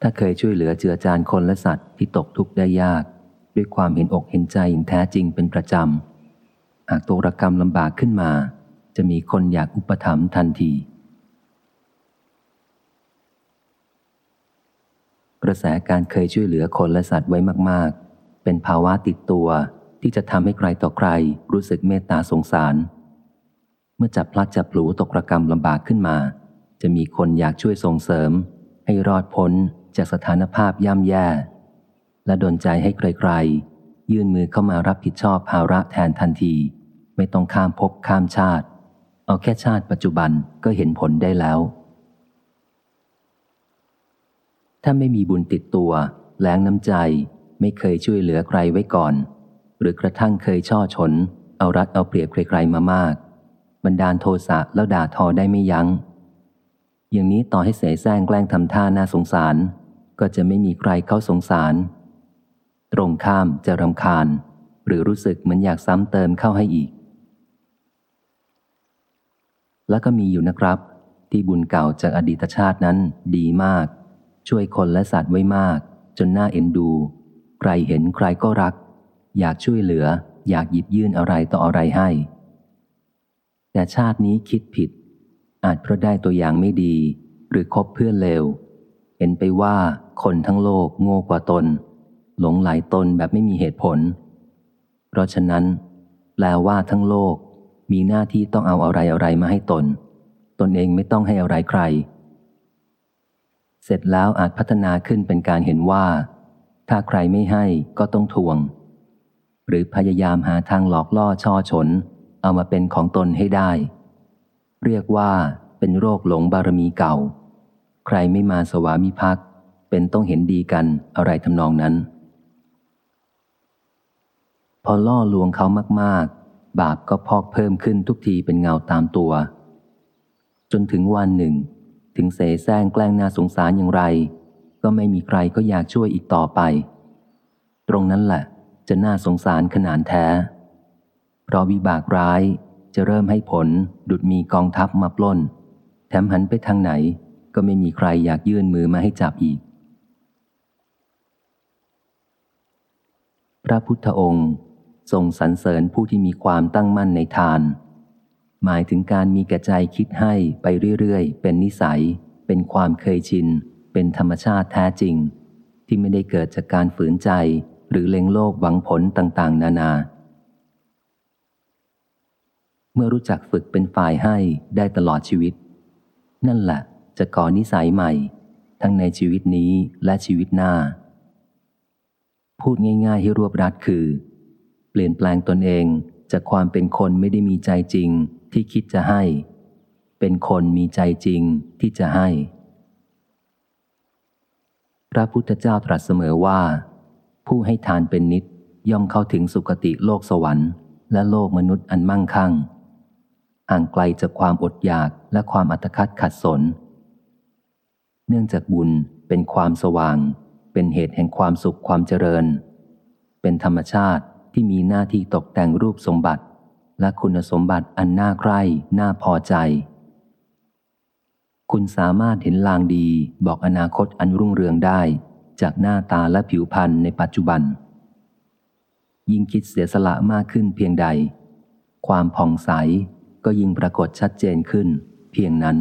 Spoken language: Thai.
ถ้าเคยช่วยเหลือเจือจานคนและสัตว์ที่ตกทุกข์ได้ยาก ด้วยความเห็นอกเห็นใจอย่างแท้จริงเป็นประจำ หากตัวรกรรมลำบากขึ้นมา จะมีคนอยากอุปถัมภ์ทันที กระแสการเคยช่วยเหลือคนและสัตว์ไว้มาก ๆ เป็นภาวะติดตัวที่จะทำให้ใครต่อใครรู้สึกเมตตาสงสาร เมื่อจับพลัดจับผลูตกระกรรมลำบากขึ้นมา จะมีคนอยากช่วยส่งเสริม ให้รอดพ้น จากสถานภาพย่ำแย่ และดนใจให้ใครๆ ยื่นมือเข้ามารับผิดชอบภาระแทนทันที ไม่ต้องข้ามภพข้ามชาติ เอาแค่ชาติปัจจุบันก็เห็นผลได้แล้ว ถ้าไม่มีบุญติดตัวแรงน้ำใจ ไม่เคยช่วยเหลือใครไว้ก่อน หรือกระทั่งเคยช่อฉนเอารัดเอาเปรียบใครๆมามากบันดาลโทสะแล้วด่าทอได้ไม่ยัง้ง อย่างนี้ต่อให้เสแสร้งแกล้งทำท่าน่าสงสาร ก็จะไม่มีใครเข้าสงสาร ตรงข้ามจะรำคาญ หรือรู้สึกเหมือนอยากซ้ำเติมเข้าให้อีก แล้วก็มีอยู่นะครับ ที่บุญเก่าจากอดีตชาตินั้นดีมาก ช่วยคนและสัตว์ไว้มาก จนน่าเอ็นดู ใครเห็นใครก็รัก อยากช่วยเหลือ อยากหยิบยื่นอะไรต่ออะไรให้ แต่ชาตินี้คิดผิด อาจเพราะได้ตัวอย่างไม่ดี หรือคบเพื่อนเลว เห็นไปว่าคนทั้งโลกโง่กว่าตน หลงไหลตนแบบไม่มีเหตุผล เพราะฉะนั้น แปลว่าทั้งโลกมีหน้าที่ต้องเอาอะไรอะไรมาให้ตน ตนเองไม่ต้องให้อะไรใคร เสร็จแล้วอาจพัฒนาขึ้นเป็นการเห็นว่า ถ้าใครไม่ให้ก็ต้องทวง หรือพยายามหาทางหลอกล่อช่อฉน เอามาเป็นของตนให้ได้ เรียกว่าเป็นโรคหลงบารมีเก่า ใครไม่มาสวามิภักดิ์เป็นต้องเห็นดีกันอะไรทำนองนั้น พอล่อลวงเขามาก ๆ บาปก็พอกเพิ่มขึ้นทุกทีเป็นเงาตามตัว จนถึงวันหนึ่ง ถึงเสแสร้งแกล้งน่าสงสารอย่างไร ก็ไม่มีใครก็อยากช่วยอีกต่อไป ตรงนั้นแหละ จะน่าสงสารขนาดแท้ เพราะวิบากร้ายจะเริ่มให้ผลดุดมีกองทัพมาปล้น แถมหันไปทางไหน ก็ไม่มีใครอยากยื่นมือมาให้จับอีก พระพุทธองค์ทรงสรรเสริญผู้ที่มีความตั้งมั่นในทาน หมายถึงการมีกระใจคิดให้ไปเรื่อยๆ เป็นนิสัย เป็นความเคยชิน เป็นธรรมชาติแท้จริง ที่ไม่ได้เกิดจากการฝืนใจหรือเล็งโลภหวังผลต่างๆ นานา เมื่อรู้จักฝึกเป็นฝ่ายให้ได้ตลอดชีวิต นั่นแหละ จะก่อนิสัยใหม่ ทั้งในชีวิตนี้และชีวิตหน้า พูดง่ายๆให้รวบรัดคือ เปลี่ยนแปลงตนเองจากความเป็นคนไม่ได้มีใจจริงที่คิดจะให้ เป็นคนมีใจจริงที่จะให้ พระพุทธเจ้าตรัสเสมอว่า ผู้ให้ทานเป็นนิดย่อมเข้าถึงสุคติโลกสวรรค์ และโลกมนุษย์อันมั่งคั่งห่างไกลจากความอดอยากและความอัตคัดขัดสน เนื่องจากบุญเป็นความสว่าง เป็นเหตุแห่งความสุขความเจริญ เป็นธรรมชาติที่มีหน้าที่ตกแต่งรูปสมบัติ และคุณสมบัติอันน่าใคร่น่าพอใจ คุณสามารถเห็นลางดีบอกอนาคตอันรุ่งเรืองได้ จากหน้าตาและผิวพรรณในปัจจุบัน ยิ่งคิดเสียสละมากขึ้นเพียงใด ความผ่องใสก็ยิ่งปรากฏชัดเจนขึ้นเพียงนั้น